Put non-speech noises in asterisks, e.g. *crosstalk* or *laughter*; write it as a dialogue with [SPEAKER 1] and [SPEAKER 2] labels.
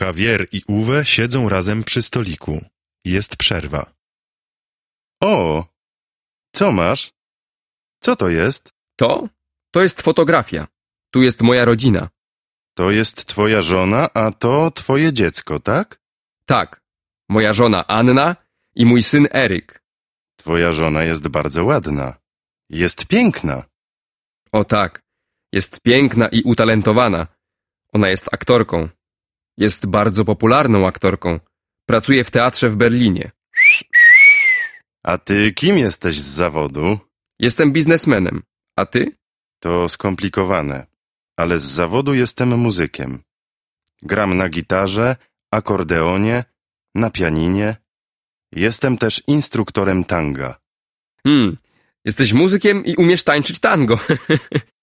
[SPEAKER 1] Javier i Uwe siedzą razem przy stoliku. Jest przerwa. O, co masz? Co to jest?
[SPEAKER 2] To? To jest fotografia. Tu jest moja rodzina.
[SPEAKER 1] To jest twoja żona, a to twoje dziecko, tak?
[SPEAKER 2] Tak, moja żona Anna i mój syn Eryk.
[SPEAKER 1] Twoja żona jest bardzo ładna. Jest piękna.
[SPEAKER 2] O tak, jest piękna i utalentowana. Ona jest aktorką. Jest bardzo popularną aktorką. Pracuje w teatrze w Berlinie.
[SPEAKER 1] A ty kim jesteś z zawodu?
[SPEAKER 2] Jestem biznesmenem. A ty?
[SPEAKER 1] To skomplikowane, ale z zawodu jestem muzykiem. Gram na gitarze, akordeonie, na pianinie. Jestem też instruktorem tanga.
[SPEAKER 2] Hmm, jesteś muzykiem i umiesz tańczyć tango. *laughs*